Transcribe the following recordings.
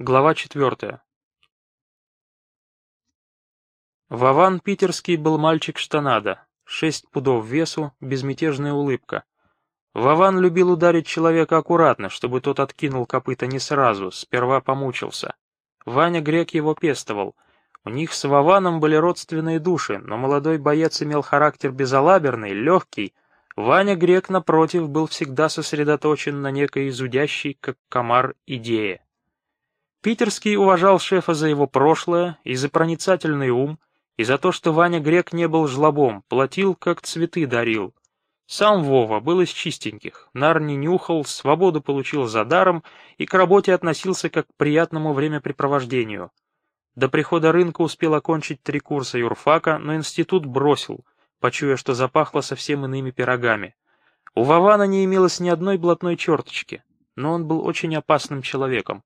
Глава четвертая. Вован Питерский был мальчик штанада, шесть пудов весу, безмятежная улыбка. Вован любил ударить человека аккуратно, чтобы тот откинул копыта не сразу, сперва помучился. Ваня Грек его пестовал. У них с Вованом были родственные души, но молодой боец имел характер безалаберный, легкий. Ваня Грек, напротив, был всегда сосредоточен на некой изудящей, как комар, идее. Питерский уважал шефа за его прошлое и за проницательный ум, и за то, что Ваня Грек не был жлобом, платил, как цветы дарил. Сам Вова был из чистеньких, нар не нюхал, свободу получил за даром и к работе относился как к приятному времяпрепровождению. До прихода рынка успел окончить три курса юрфака, но институт бросил, почуя, что запахло совсем иными пирогами. У Вована не имелось ни одной блатной черточки, но он был очень опасным человеком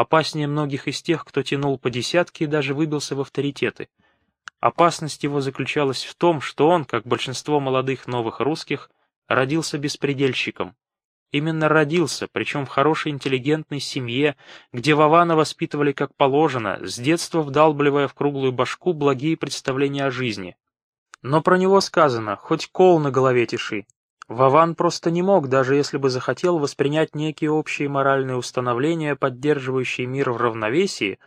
опаснее многих из тех, кто тянул по десятке и даже выбился в авторитеты. Опасность его заключалась в том, что он, как большинство молодых новых русских, родился беспредельщиком. Именно родился, причем в хорошей интеллигентной семье, где Вована воспитывали как положено, с детства вдалбливая в круглую башку благие представления о жизни. Но про него сказано, хоть кол на голове тиши, Вован просто не мог, даже если бы захотел, воспринять некие общие моральные установления, поддерживающие мир в равновесии,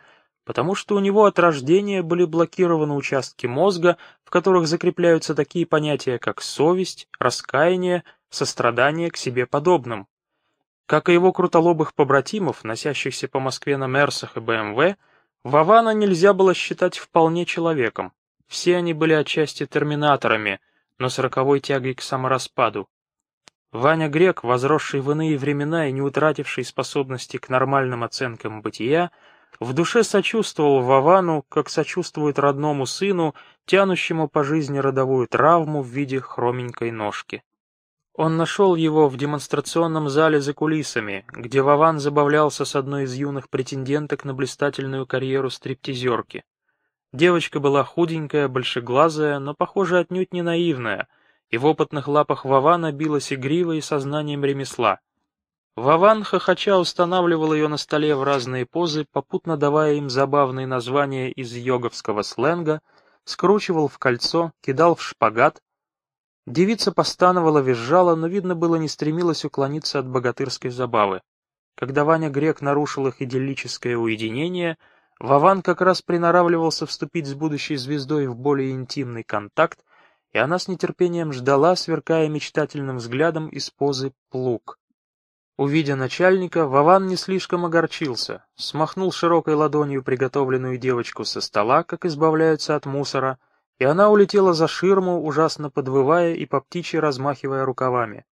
потому что у него от рождения были блокированы участки мозга, в которых закрепляются такие понятия, как совесть, раскаяние, сострадание к себе подобным. Как и его крутолобых побратимов, носящихся по Москве на Мерсах и БМВ, Вована нельзя было считать вполне человеком. Все они были отчасти терминаторами, но с роковой тягой к самораспаду. Ваня Грек, возросший в иные времена и не утративший способности к нормальным оценкам бытия, в душе сочувствовал Вовану, как сочувствует родному сыну, тянущему по жизни родовую травму в виде хроменькой ножки. Он нашел его в демонстрационном зале за кулисами, где Вован забавлялся с одной из юных претенденток на блистательную карьеру стриптизерки. Девочка была худенькая, большеглазая, но, похоже, отнюдь не наивная — и в опытных лапах Вована билась игриво и сознанием ремесла. Вован хохоча устанавливал ее на столе в разные позы, попутно давая им забавные названия из йоговского сленга, скручивал в кольцо, кидал в шпагат. Девица постановала, визжала, но, видно было, не стремилась уклониться от богатырской забавы. Когда Ваня Грек нарушил их идиллическое уединение, Вован как раз приноравливался вступить с будущей звездой в более интимный контакт, и она с нетерпением ждала, сверкая мечтательным взглядом из позы плуг. Увидя начальника, Вован не слишком огорчился, смахнул широкой ладонью приготовленную девочку со стола, как избавляются от мусора, и она улетела за ширму, ужасно подвывая и по птичьи размахивая рукавами.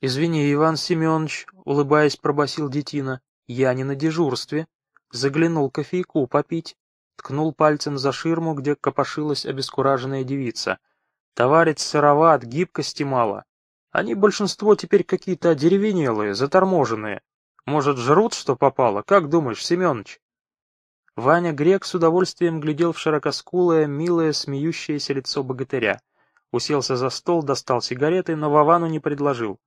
«Извини, Иван Семенович», — улыбаясь, пробасил детина, — «я не на дежурстве». Заглянул кофейку попить, ткнул пальцем за ширму, где копошилась обескураженная девица — Товарищ сыроват, гибкости мало. Они большинство теперь какие-то одеревенелые, заторможенные. Может, жрут, что попало? Как думаешь, Семёныч?» Ваня Грек с удовольствием глядел в широкоскулое, милое, смеющееся лицо богатыря. Уселся за стол, достал сигареты, но Вовану не предложил.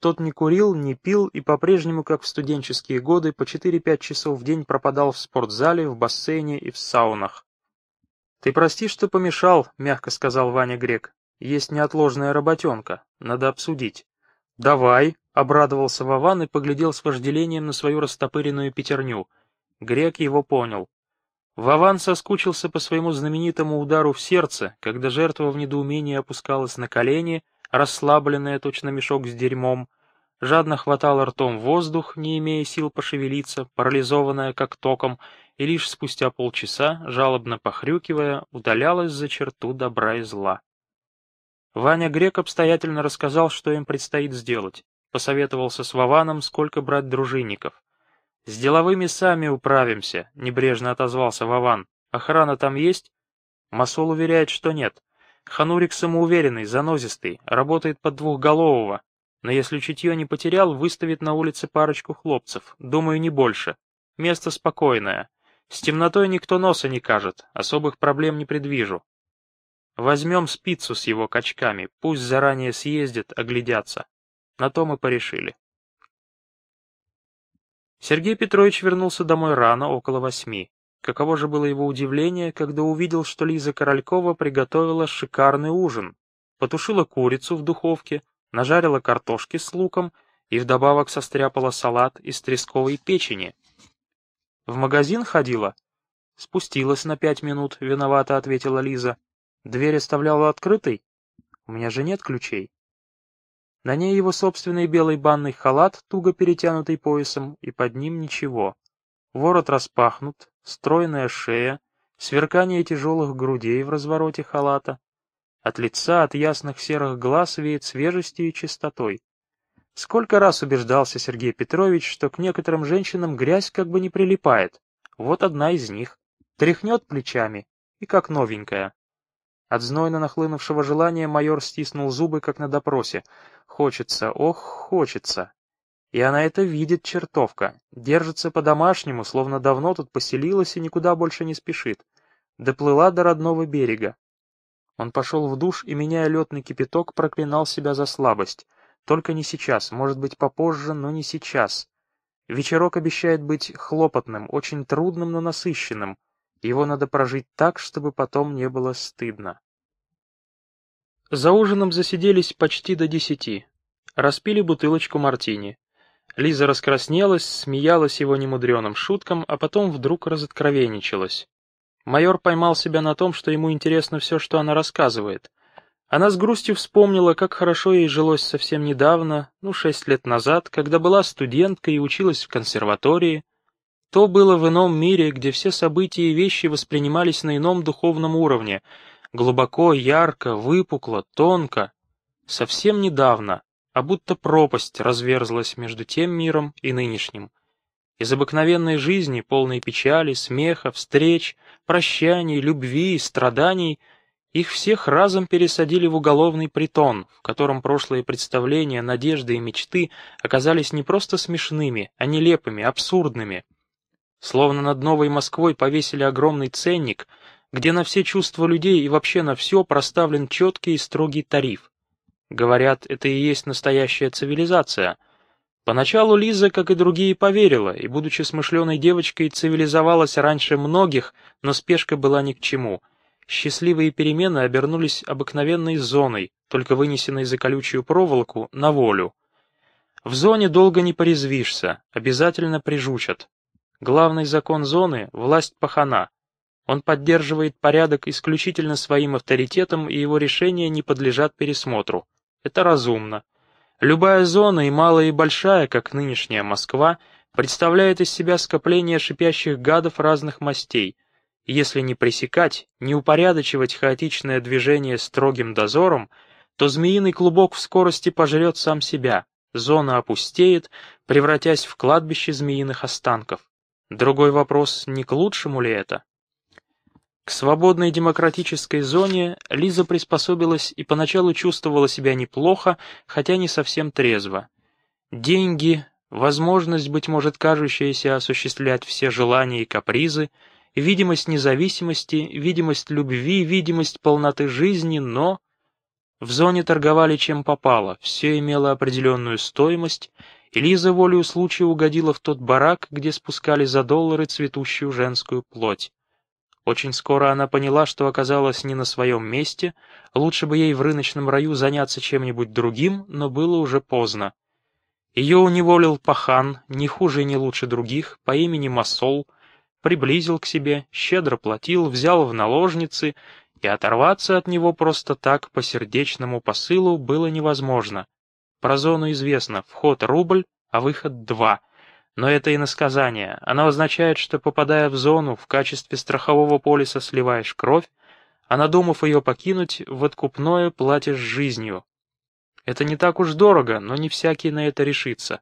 Тот не курил, не пил и по-прежнему, как в студенческие годы, по 4-5 часов в день пропадал в спортзале, в бассейне и в саунах. «Ты прости, что помешал», — мягко сказал Ваня Грек. «Есть неотложная работенка. Надо обсудить». «Давай», — обрадовался Вован и поглядел с вожделением на свою растопыренную пятерню. Грек его понял. Вован соскучился по своему знаменитому удару в сердце, когда жертва в недоумении опускалась на колени, расслабленная точно мешок с дерьмом, жадно хватала ртом воздух, не имея сил пошевелиться, парализованная как током, и лишь спустя полчаса, жалобно похрюкивая, удалялась за черту добра и зла. Ваня Грек обстоятельно рассказал, что им предстоит сделать. Посоветовался с Вованом, сколько брать дружинников. «С деловыми сами управимся», — небрежно отозвался Вован. «Охрана там есть?» Масол уверяет, что нет. Ханурик самоуверенный, занозистый, работает под двухголового, но если чутье не потерял, выставит на улице парочку хлопцев, думаю, не больше. Место спокойное. С темнотой никто носа не кажет, особых проблем не предвижу. Возьмем спицу с его качками, пусть заранее съездят, оглядятся. На то мы порешили. Сергей Петрович вернулся домой рано, около восьми. Каково же было его удивление, когда увидел, что Лиза Королькова приготовила шикарный ужин. Потушила курицу в духовке, нажарила картошки с луком и вдобавок состряпала салат из тресковой печени. В магазин ходила? Спустилась на пять минут, виновато ответила Лиза. Дверь оставляла открытой? У меня же нет ключей. На ней его собственный белый банный халат, туго перетянутый поясом, и под ним ничего. Ворот распахнут, стройная шея, сверкание тяжелых грудей в развороте халата. От лица, от ясных серых глаз веет свежестью и чистотой. Сколько раз убеждался Сергей Петрович, что к некоторым женщинам грязь как бы не прилипает. Вот одна из них. Тряхнет плечами, и как новенькая. От знойно нахлынувшего желания майор стиснул зубы, как на допросе. Хочется, ох, хочется. И она это видит, чертовка. Держится по-домашнему, словно давно тут поселилась и никуда больше не спешит. Доплыла до родного берега. Он пошел в душ и, меняя летный кипяток, проклинал себя за слабость. Только не сейчас, может быть, попозже, но не сейчас. Вечерок обещает быть хлопотным, очень трудным, но насыщенным. Его надо прожить так, чтобы потом не было стыдно. За ужином засиделись почти до десяти. Распили бутылочку мартини. Лиза раскраснелась, смеялась его немудреным шуткам, а потом вдруг разоткровенничалась. Майор поймал себя на том, что ему интересно все, что она рассказывает. Она с грустью вспомнила, как хорошо ей жилось совсем недавно, ну, шесть лет назад, когда была студенткой и училась в консерватории. То было в ином мире, где все события и вещи воспринимались на ином духовном уровне, глубоко, ярко, выпукло, тонко. Совсем недавно, а будто пропасть разверзлась между тем миром и нынешним. Из обыкновенной жизни, полной печали, смеха, встреч, прощаний, любви, страданий, их всех разом пересадили в уголовный притон, в котором прошлые представления, надежды и мечты оказались не просто смешными, а нелепыми, абсурдными. Словно над Новой Москвой повесили огромный ценник, где на все чувства людей и вообще на все проставлен четкий и строгий тариф. Говорят, это и есть настоящая цивилизация. Поначалу Лиза, как и другие, поверила, и, будучи смышленой девочкой, цивилизовалась раньше многих, но спешка была ни к чему. Счастливые перемены обернулись обыкновенной зоной, только вынесенной за колючую проволоку, на волю. В зоне долго не порезвишься, обязательно прижучат. Главный закон зоны — власть пахана. Он поддерживает порядок исключительно своим авторитетом, и его решения не подлежат пересмотру. Это разумно. Любая зона, и малая, и большая, как нынешняя Москва, представляет из себя скопление шипящих гадов разных мастей. Если не пресекать, не упорядочивать хаотичное движение строгим дозором, то змеиный клубок в скорости пожрет сам себя, зона опустеет, превратясь в кладбище змеиных останков. Другой вопрос, не к лучшему ли это? К свободной демократической зоне Лиза приспособилась и поначалу чувствовала себя неплохо, хотя не совсем трезво. Деньги, возможность, быть может, кажущаяся осуществлять все желания и капризы, видимость независимости, видимость любви, видимость полноты жизни, но... В зоне торговали чем попало, все имело определенную стоимость, и Лиза волею случая угодила в тот барак, где спускали за доллары цветущую женскую плоть. Очень скоро она поняла, что оказалась не на своем месте, лучше бы ей в рыночном раю заняться чем-нибудь другим, но было уже поздно. Ее уневолил пахан, не хуже и не лучше других, по имени Масол, приблизил к себе, щедро платил, взял в наложницы, и оторваться от него просто так по сердечному посылу было невозможно. Про зону известно, вход рубль, а выход два — но это иносказание. Оно означает, что попадая в зону, в качестве страхового полиса сливаешь кровь, а надумав ее покинуть, в откупное платишь жизнью. Это не так уж дорого, но не всякий на это решится.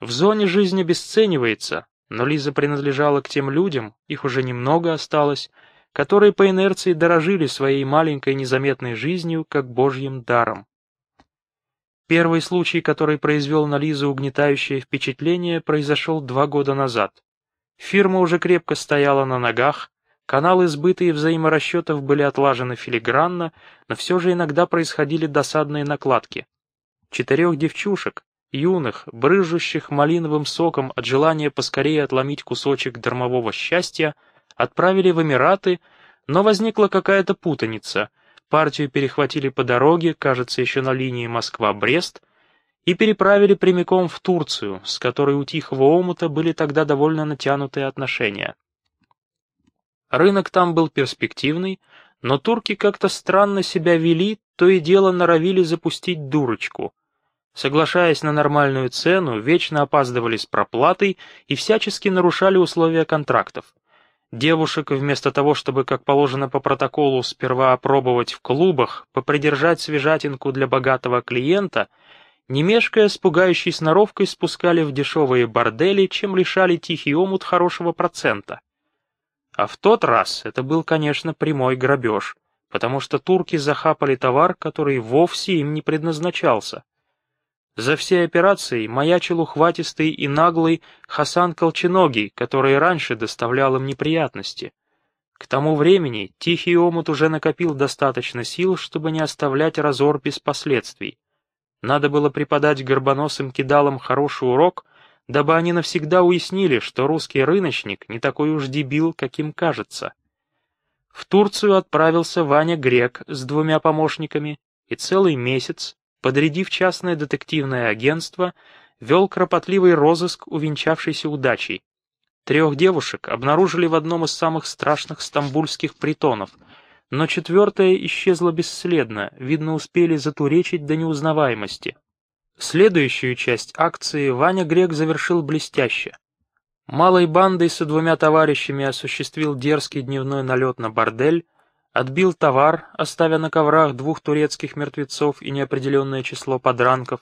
В зоне жизнь обесценивается, но Лиза принадлежала к тем людям, их уже немного осталось, которые по инерции дорожили своей маленькой незаметной жизнью как божьим даром. Первый случай, который произвел на Лизу угнетающее впечатление, произошел два года назад. Фирма уже крепко стояла на ногах, каналы сбыта и взаиморасчетов были отлажены филигранно, но все же иногда происходили досадные накладки. Четырех девчушек, юных, брыжущих малиновым соком от желания поскорее отломить кусочек дармового счастья, отправили в Эмираты, но возникла какая-то путаница. Партию перехватили по дороге, кажется, еще на линии Москва-Брест, и переправили прямиком в Турцию, с которой у Тихого омута были тогда довольно натянутые отношения. Рынок там был перспективный, но турки как-то странно себя вели, то и дело норовили запустить дурочку. Соглашаясь на нормальную цену, вечно опаздывали с проплатой и всячески нарушали условия контрактов. Девушек вместо того, чтобы, как положено по протоколу, сперва опробовать в клубах, попридержать свежатинку для богатого клиента, не мешкая с пугающей сноровкой спускали в дешевые бордели, чем лишали тихий омут хорошего процента. А в тот раз это был, конечно, прямой грабеж, потому что турки захапали товар, который вовсе им не предназначался. За всей операцией маячил ухватистый и наглый Хасан Колченогий, который раньше доставлял им неприятности. К тому времени Тихий Омут уже накопил достаточно сил, чтобы не оставлять разор без последствий. Надо было преподать горбоносым кидалам хороший урок, дабы они навсегда уяснили, что русский рыночник не такой уж дебил, каким кажется. В Турцию отправился Ваня Грек с двумя помощниками, и целый месяц подрядив частное детективное агентство, вел кропотливый розыск, увенчавшийся удачей. Трех девушек обнаружили в одном из самых страшных стамбульских притонов, но четвертая исчезла бесследно, видно, успели затуречить до неузнаваемости. Следующую часть акции Ваня Грек завершил блестяще. Малой бандой со двумя товарищами осуществил дерзкий дневной налет на бордель, Отбил товар, оставя на коврах двух турецких мертвецов и неопределенное число подранков.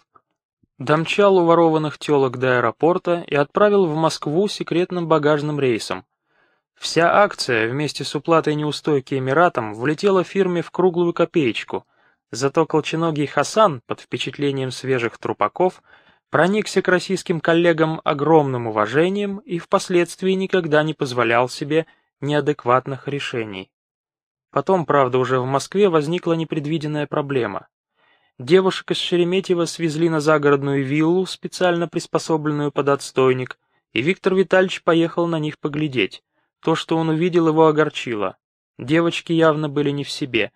Домчал у ворованных телок до аэропорта и отправил в Москву секретным багажным рейсом. Вся акция вместе с уплатой неустойки Эмиратам влетела фирме в круглую копеечку, зато колченогий Хасан, под впечатлением свежих трупаков, проникся к российским коллегам огромным уважением и впоследствии никогда не позволял себе неадекватных решений. Потом, правда, уже в Москве возникла непредвиденная проблема. Девушек из Шереметьево свезли на загородную виллу, специально приспособленную под отстойник, и Виктор Витальевич поехал на них поглядеть. То, что он увидел, его огорчило. Девочки явно были не в себе.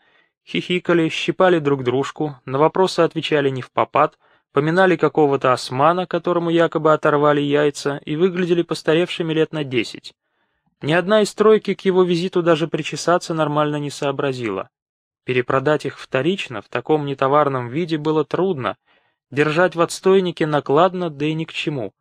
Хихикали, щипали друг дружку, на вопросы отвечали не в попад, поминали какого-то османа, которому якобы оторвали яйца, и выглядели постаревшими лет на десять. Ни одна из тройки к его визиту даже причесаться нормально не сообразила. Перепродать их вторично в таком нетоварном виде было трудно, держать в отстойнике накладно, да и ни к чему.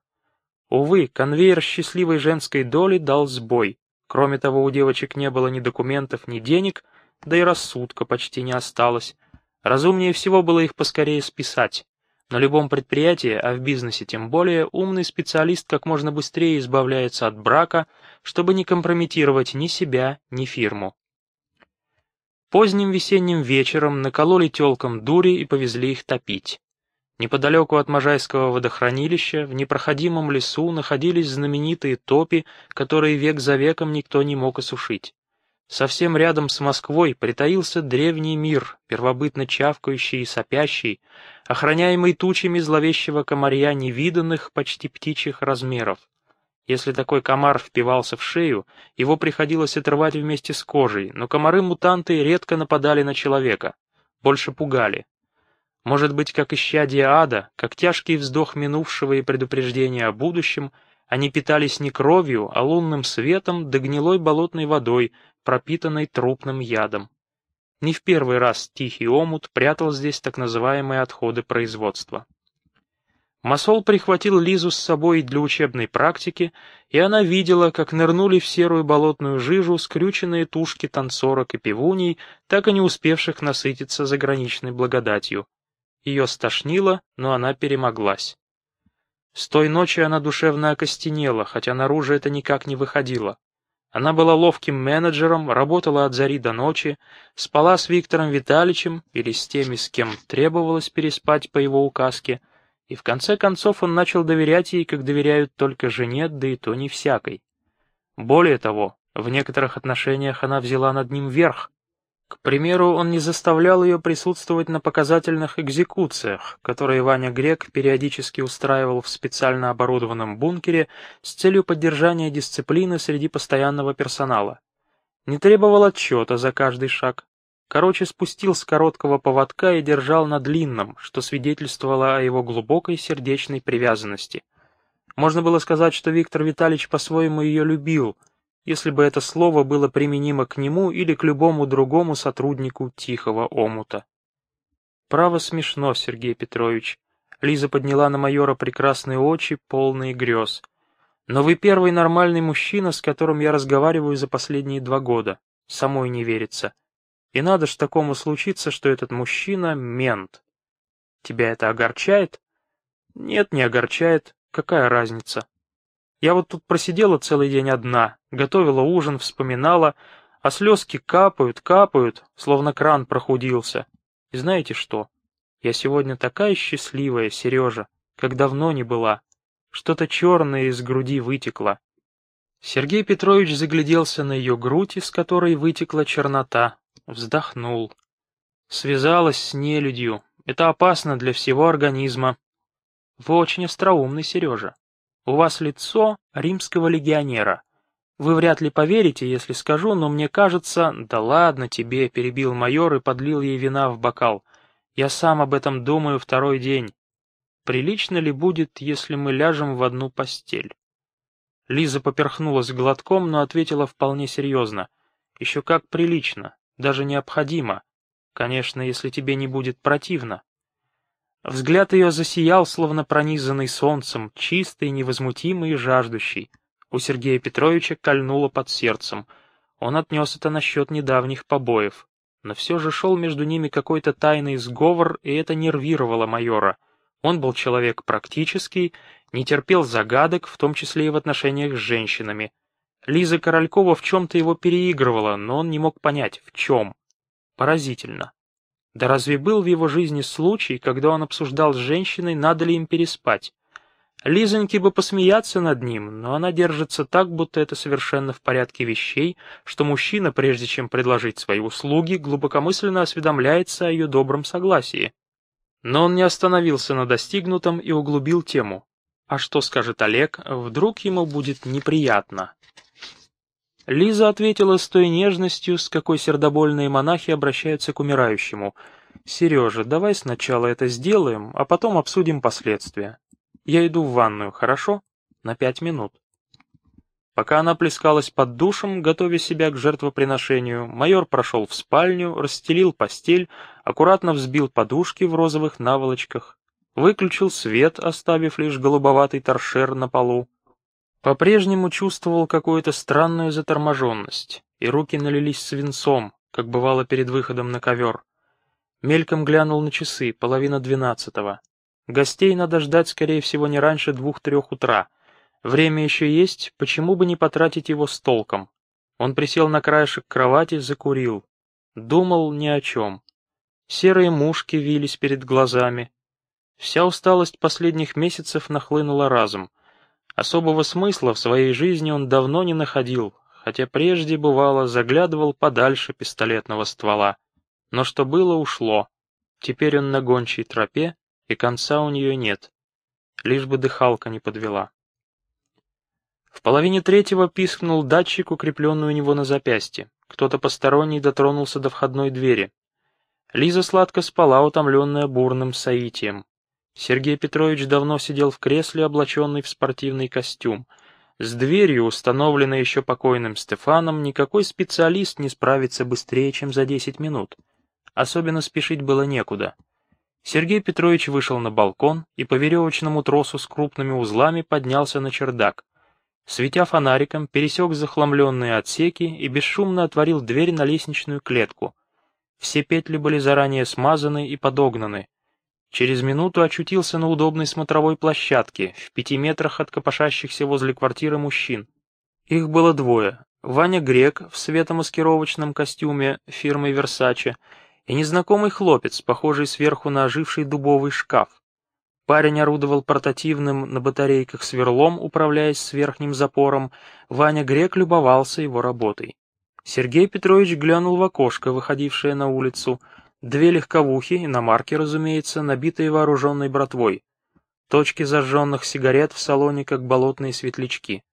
Увы, конвейер счастливой женской доли дал сбой. Кроме того, у девочек не было ни документов, ни денег, да и рассудка почти не осталось. Разумнее всего было их поскорее списать. На любом предприятии, а в бизнесе тем более, умный специалист как можно быстрее избавляется от брака, чтобы не компрометировать ни себя, ни фирму. Поздним весенним вечером накололи телкам дури и повезли их топить. Неподалеку от Можайского водохранилища, в непроходимом лесу, находились знаменитые топи, которые век за веком никто не мог осушить. Совсем рядом с Москвой притаился древний мир, первобытно чавкающий и сопящий, охраняемый тучами зловещего комарья невиданных, почти птичьих размеров. Если такой комар впивался в шею, его приходилось отрывать вместе с кожей, но комары-мутанты редко нападали на человека, больше пугали. Может быть, как исчадие ада, как тяжкий вздох минувшего и предупреждение о будущем, они питались не кровью, а лунным светом да гнилой болотной водой, пропитанной трупным ядом. Не в первый раз Тихий омут прятал здесь так называемые отходы производства. Масол прихватил Лизу с собой для учебной практики, и она видела, как нырнули в серую болотную жижу скрюченные тушки танцорок и пивуней, так и не успевших насытиться заграничной благодатью. Ее стошнило, но она перемоглась. С той ночи она душевно окостенела, хотя наружу это никак не выходило. Она была ловким менеджером, работала от зари до ночи, спала с Виктором Витальевичем или с теми, с кем требовалось переспать по его указке, и в конце концов он начал доверять ей, как доверяют только жене, да и то не всякой. Более того, в некоторых отношениях она взяла над ним верх. К примеру, он не заставлял ее присутствовать на показательных экзекуциях, которые Ваня Грек периодически устраивал в специально оборудованном бункере с целью поддержания дисциплины среди постоянного персонала. Не требовал отчета за каждый шаг. Короче, спустил с короткого поводка и держал на длинном, что свидетельствовало о его глубокой сердечной привязанности. Можно было сказать, что Виктор Витальевич по-своему ее любил — если бы это слово было применимо к нему или к любому другому сотруднику тихого омута. Право смешно, Сергей Петрович. Лиза подняла на майора прекрасные очи, полные грез. Но вы первый нормальный мужчина, с которым я разговариваю за последние два года. Самой не верится. И надо ж такому случиться, что этот мужчина — мент. Тебя это огорчает? Нет, не огорчает. Какая разница? Я вот тут просидела целый день одна, готовила ужин, вспоминала, а слезки капают, капают, словно кран прохудился. И знаете что? Я сегодня такая счастливая, Сережа, как давно не была. Что-то черное из груди вытекло. Сергей Петрович загляделся на ее грудь, из которой вытекла чернота, вздохнул. Связалась с нелюдью. Это опасно для всего организма. Вы очень остроумный, Сережа. У вас лицо римского легионера. Вы вряд ли поверите, если скажу, но мне кажется... Да ладно тебе, перебил майор и подлил ей вина в бокал. Я сам об этом думаю второй день. Прилично ли будет, если мы ляжем в одну постель? Лиза поперхнулась глотком, но ответила вполне серьезно. Еще как прилично, даже необходимо. Конечно, если тебе не будет противно. Взгляд ее засиял, словно пронизанный солнцем, чистый, невозмутимый и жаждущий. У Сергея Петровича кольнуло под сердцем. Он отнес это насчет недавних побоев. Но все же шел между ними какой-то тайный сговор, и это нервировало майора. Он был человек практический, не терпел загадок, в том числе и в отношениях с женщинами. Лиза Королькова в чем-то его переигрывала, но он не мог понять, в чем. Поразительно. Да разве был в его жизни случай, когда он обсуждал с женщиной, надо ли им переспать? Лизоньке бы посмеяться над ним, но она держится так, будто это совершенно в порядке вещей, что мужчина, прежде чем предложить свои услуги, глубокомысленно осведомляется о ее добром согласии. Но он не остановился на достигнутом и углубил тему. А что скажет Олег, вдруг ему будет неприятно? Лиза ответила с той нежностью, с какой сердобольные монахи обращаются к умирающему. «Сережа, давай сначала это сделаем, а потом обсудим последствия. Я иду в ванную, хорошо? На пять минут». Пока она плескалась под душем, готовя себя к жертвоприношению, майор прошел в спальню, расстелил постель, аккуратно взбил подушки в розовых наволочках, выключил свет, оставив лишь голубоватый торшер на полу, по-прежнему чувствовал какую-то странную заторможенность, и руки налились свинцом, как бывало перед выходом на ковер. Мельком глянул на часы, половина двенадцатого. Гостей надо ждать, скорее всего, не раньше двух-трех утра. Время еще есть, почему бы не потратить его с толком? Он присел на краешек кровати, закурил. Думал ни о чем. Серые мушки вились перед глазами. Вся усталость последних месяцев нахлынула разом — Особого смысла в своей жизни он давно не находил, хотя прежде, бывало, заглядывал подальше пистолетного ствола. Но что было, ушло. Теперь он на гончей тропе, и конца у нее нет. Лишь бы дыхалка не подвела. В половине третьего пискнул датчик, укрепленный у него на запястье. Кто-то посторонний дотронулся до входной двери. Лиза сладко спала, утомленная бурным соитием. Сергей Петрович давно сидел в кресле, облаченный в спортивный костюм. С дверью, установленной еще покойным Стефаном, никакой специалист не справится быстрее, чем за 10 минут. Особенно спешить было некуда. Сергей Петрович вышел на балкон и по веревочному тросу с крупными узлами поднялся на чердак. Светя фонариком, пересек захламленные отсеки и бесшумно отворил дверь на лестничную клетку. Все петли были заранее смазаны и подогнаны, Через минуту очутился на удобной смотровой площадке, в пяти метрах от копошащихся возле квартиры мужчин. Их было двое. Ваня Грек в светомаскировочном костюме фирмы Versace и незнакомый хлопец, похожий сверху на оживший дубовый шкаф. Парень орудовал портативным на батарейках сверлом, управляясь с верхним запором. Ваня Грек любовался его работой. Сергей Петрович глянул в окошко, выходившее на улицу. Две легковухи, иномарки, разумеется, набитые вооруженной братвой. Точки зажженных сигарет в салоне, как болотные светлячки.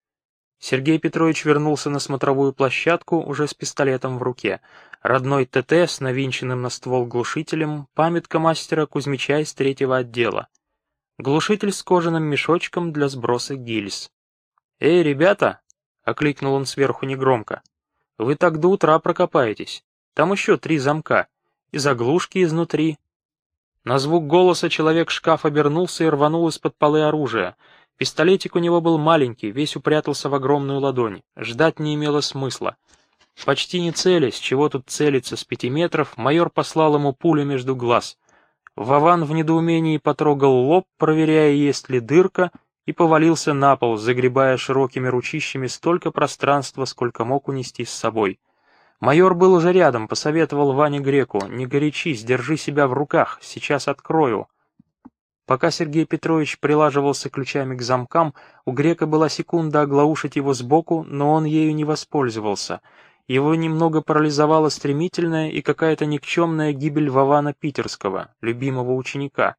Сергей Петрович вернулся на смотровую площадку уже с пистолетом в руке. Родной ТТ с навинченным на ствол глушителем, памятка мастера Кузьмича из третьего отдела. Глушитель с кожаным мешочком для сброса гильз. «Эй, ребята!» — окликнул он сверху негромко. «Вы так до утра прокопаетесь. Там еще три замка. И заглушки изнутри». На звук голоса человек-шкаф обернулся и рванул из-под полы оружия. Пистолетик у него был маленький, весь упрятался в огромную ладонь. Ждать не имело смысла. Почти не целясь, чего тут целиться с пяти метров, майор послал ему пулю между глаз. Вован в недоумении потрогал лоб, проверяя, есть ли дырка, и повалился на пол, загребая широкими ручищами столько пространства, сколько мог унести с собой. Майор был уже рядом, посоветовал Ване Греку, «Не горячись, держи себя в руках, сейчас открою». Пока Сергей Петрович прилаживался ключами к замкам, у Грека была секунда оглаушить его сбоку, но он ею не воспользовался. Его немного парализовала стремительная и какая-то никчемная гибель Вована Питерского, любимого ученика.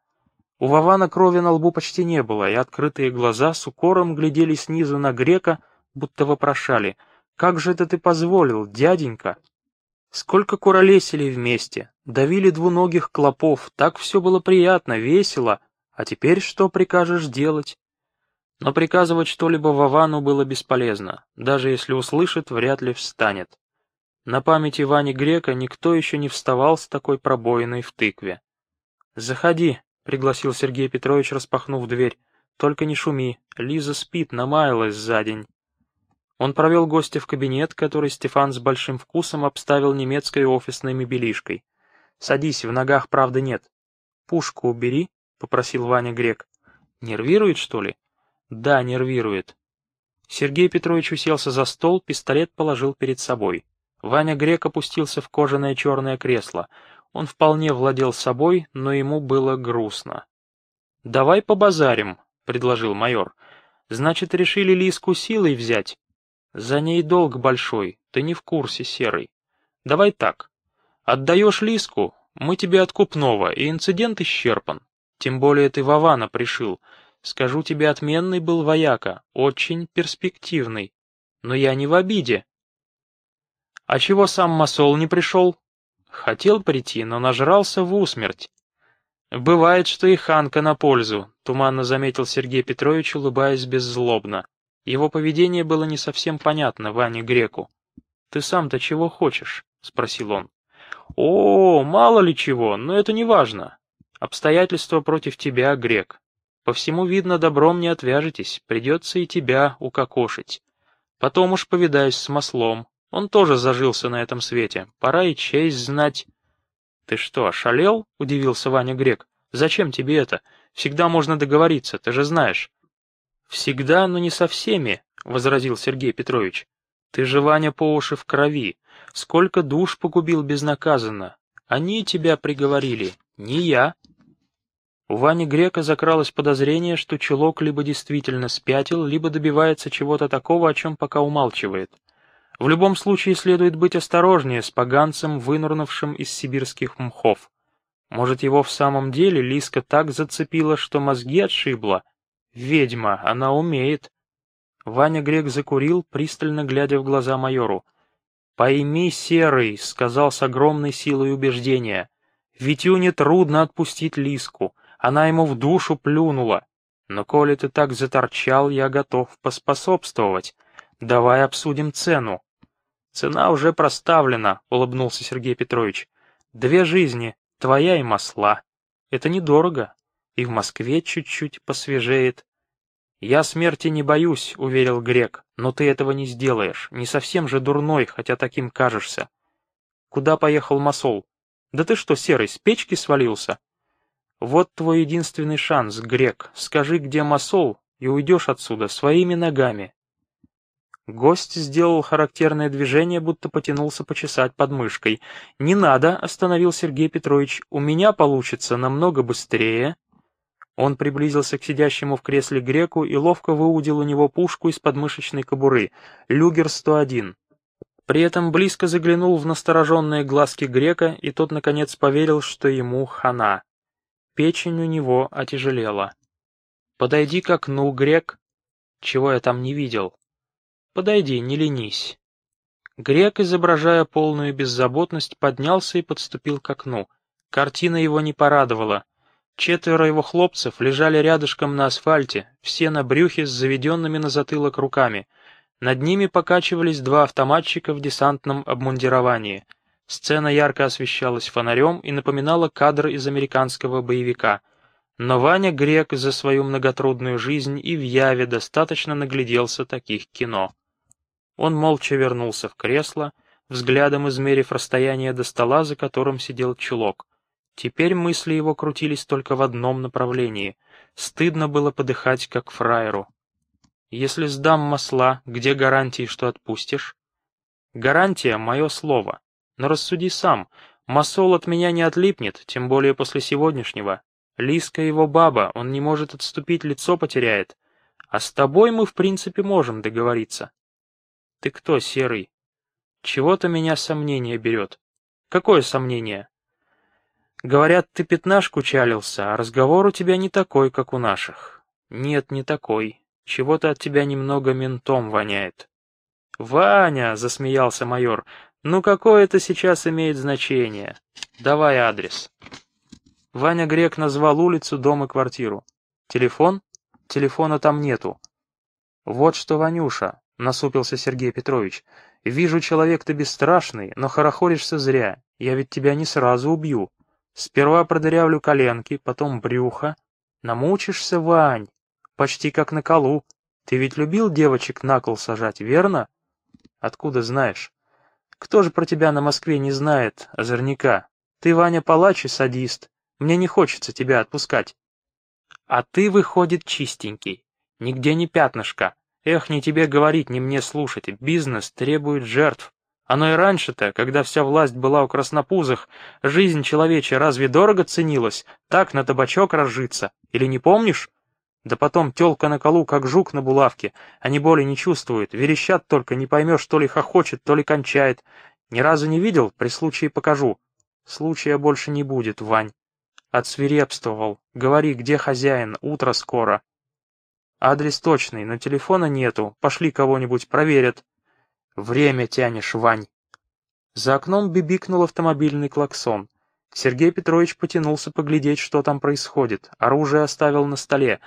У Вована крови на лбу почти не было, и открытые глаза с укором глядели снизу на грека, будто вопрошали «Как же это ты позволил, дяденька?» Сколько куролесили вместе, давили двуногих клопов, так все было приятно, весело, а теперь что прикажешь делать? Но приказывать что-либо Вовану было бесполезно, даже если услышит, вряд ли встанет. На памяти Вани Грека никто еще не вставал с такой пробоиной в тыкве. «Заходи», — пригласил Сергей Петрович, распахнув дверь. «Только не шуми, Лиза спит, намаялась за день». Он провел гостя в кабинет, который Стефан с большим вкусом обставил немецкой офисной мебелишкой. «Садись, в ногах правды нет». «Пушку убери», — попросил Ваня Грек. «Нервирует, что ли?» «Да, нервирует». Сергей Петрович уселся за стол, пистолет положил перед собой. Ваня Грек опустился в кожаное черное кресло — он вполне владел собой, но ему было грустно. «Давай побазарим», — предложил майор. «Значит, решили Лиску силой взять? За ней долг большой, ты не в курсе, Серый. Давай так. Отдаешь Лиску, мы тебе откупного, и инцидент исчерпан. Тем более ты Вована пришил. Скажу тебе, отменный был вояка, очень перспективный. Но я не в обиде». «А чего сам Масол не пришел?» Хотел прийти, но нажрался в усмерть. «Бывает, что и Ханка на пользу», — туманно заметил Сергей Петрович, улыбаясь беззлобно. Его поведение было не совсем понятно Ване Греку. «Ты сам-то чего хочешь?» — спросил он. «О, мало ли чего, но это не важно. Обстоятельства против тебя, Грек. По всему видно, добром не отвяжетесь, придется и тебя укокошить. Потом уж повидаюсь с маслом. Он тоже зажился на этом свете. Пора и честь знать. «Ты что, ошалел?» — удивился Ваня Грек. «Зачем тебе это? Всегда можно договориться, ты же знаешь». «Всегда, но не со всеми», — возразил Сергей Петрович. «Ты же, Ваня, по уши в крови. Сколько душ погубил безнаказанно. Они тебя приговорили, не я». У Вани Грека закралось подозрение, что чулок либо действительно спятил, либо добивается чего-то такого, о чем пока умалчивает. В любом случае следует быть осторожнее с поганцем, вынурнувшим из сибирских мхов. Может, его в самом деле Лиска так зацепила, что мозги отшибла? Ведьма, она умеет. Ваня Грек закурил, пристально глядя в глаза майору. «Пойми, Серый», — сказал с огромной силой убеждения, — «Витюне трудно отпустить Лиску, она ему в душу плюнула. Но коли ты так заторчал, я готов поспособствовать. Давай обсудим цену. Цена уже проставлена, улыбнулся Сергей Петрович. Две жизни, твоя и масла. Это недорого. И в Москве чуть-чуть посвежеет. Я смерти не боюсь, уверил Грек, но ты этого не сделаешь. Не совсем же дурной, хотя таким кажешься. Куда поехал Масол? Да ты что, серый, с печки свалился? Вот твой единственный шанс, Грек. Скажи, где Масол, и уйдешь отсюда своими ногами. Гость сделал характерное движение, будто потянулся почесать подмышкой. «Не надо», — остановил Сергей Петрович, — «у меня получится намного быстрее». Он приблизился к сидящему в кресле греку и ловко выудил у него пушку из подмышечной кобуры. «Люгер-101». При этом близко заглянул в настороженные глазки грека, и тот, наконец, поверил, что ему хана. Печень у него отяжелела. «Подойди к окну, грек». «Чего я там не видел?» «Подойди, не ленись». Грек, изображая полную беззаботность, поднялся и подступил к окну. Картина его не порадовала. Четверо его хлопцев лежали рядышком на асфальте, все на брюхе с заведенными на затылок руками. Над ними покачивались два автоматчика в десантном обмундировании. Сцена ярко освещалась фонарем и напоминала кадр из американского боевика. Но Ваня Грек за свою многотрудную жизнь и в Яве достаточно нагляделся таких кино. Он молча вернулся в кресло, взглядом измерив расстояние до стола, за которым сидел чулок. Теперь мысли его крутились только в одном направлении. Стыдно было подыхать, как фраеру. «Если сдам масла, где гарантии, что отпустишь?» «Гарантия — мое слово. Но рассуди сам. Масол от меня не отлипнет, тем более после сегодняшнего. Лиска его баба, он не может отступить, лицо потеряет. А с тобой мы, в принципе, можем договориться». «Ты кто, Серый?» «Чего-то меня сомнение берет». «Какое сомнение?» Говорят, ты пятнашку чалился, а разговор у тебя не такой, как у наших. Нет, не такой. Чего-то от тебя немного ментом воняет. Ваня, засмеялся майор, ну какое это сейчас имеет значение? Давай адрес. Ваня Грек назвал улицу, дом и квартиру. Телефон? Телефона там нету. Вот что, Ванюша, насупился Сергей Петрович, вижу, человек ты бесстрашный, но хорохоришься зря. Я ведь тебя не сразу убью. Сперва продырявлю коленки, потом брюхо. Намучишься, Вань, почти как на колу. Ты ведь любил девочек на кол сажать, верно? Откуда знаешь? Кто же про тебя на Москве не знает, озорняка? Ты, Ваня, палач и садист. Мне не хочется тебя отпускать. А ты, выходит, чистенький. Нигде не пятнышко. Эх, не тебе говорить, не мне слушать. Бизнес требует жертв. Оно и раньше-то, когда вся власть была у краснопузых, жизнь человечья разве дорого ценилась? Так на табачок разжиться? Или не помнишь? Да потом тёлка на колу, как жук на булавке. Они боли не чувствуют, верещат только, не поймешь, то ли хохочет, то ли кончает. Ни разу не видел? При случае покажу. Случая больше не будет, Вань. Отсвирепствовал. Говори, где хозяин, утро скоро. Адрес точный, но телефона нету. Пошли кого-нибудь, проверят. Время тянешь, Вань. За окном бибикнул автомобильный клаксон. Сергей Петрович потянулся поглядеть, что там происходит. Оружие оставил на столе.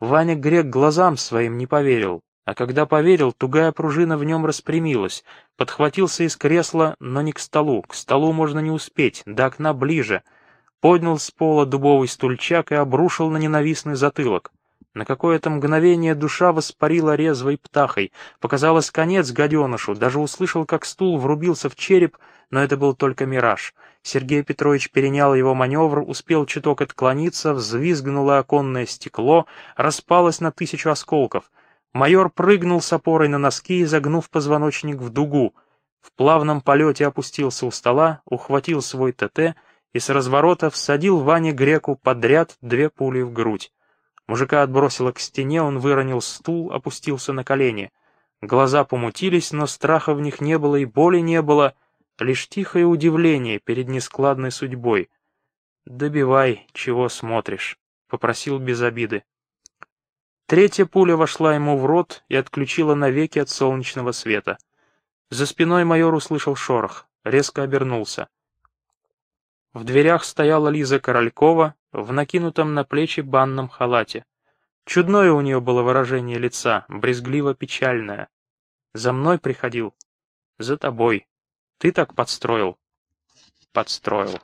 Ваня Грек глазам своим не поверил. А когда поверил, тугая пружина в нем распрямилась. Подхватился из кресла, но не к столу. К столу можно не успеть, до окна ближе. Поднял с пола дубовый стульчак и обрушил на ненавистный затылок. На какое-то мгновение душа воспарила резвой птахой. Показалось конец гаденышу, даже услышал, как стул врубился в череп, но это был только мираж. Сергей Петрович перенял его маневр, успел чуток отклониться, взвизгнуло оконное стекло, распалось на тысячу осколков. Майор прыгнул с опорой на носки, загнув позвоночник в дугу. В плавном полете опустился у стола, ухватил свой ТТ и с разворота всадил Ване Греку подряд две пули в грудь. Мужика отбросило к стене, он выронил стул, опустился на колени. Глаза помутились, но страха в них не было и боли не было, лишь тихое удивление перед нескладной судьбой. «Добивай, чего смотришь», — попросил без обиды. Третья пуля вошла ему в рот и отключила навеки от солнечного света. За спиной майор услышал шорох, резко обернулся. В дверях стояла Лиза Королькова, в накинутом на плечи банном халате. Чудное у нее было выражение лица, брезгливо-печальное. «За мной приходил?» «За тобой. Ты так подстроил?» «Подстроил».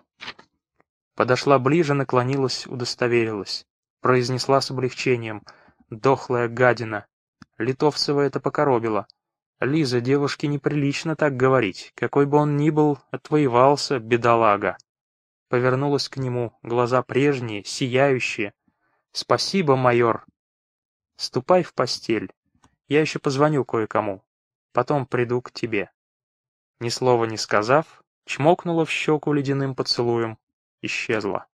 Подошла ближе, наклонилась, удостоверилась. Произнесла с облегчением. «Дохлая гадина». Литовцева это покоробило. «Лиза, девушке неприлично так говорить. Какой бы он ни был, отвоевался, бедолага» повернулась к нему, глаза прежние, сияющие. «Спасибо, майор!» «Ступай в постель. Я еще позвоню кое-кому. Потом приду к тебе». Ни слова не сказав, чмокнула в щеку ледяным поцелуем, исчезла.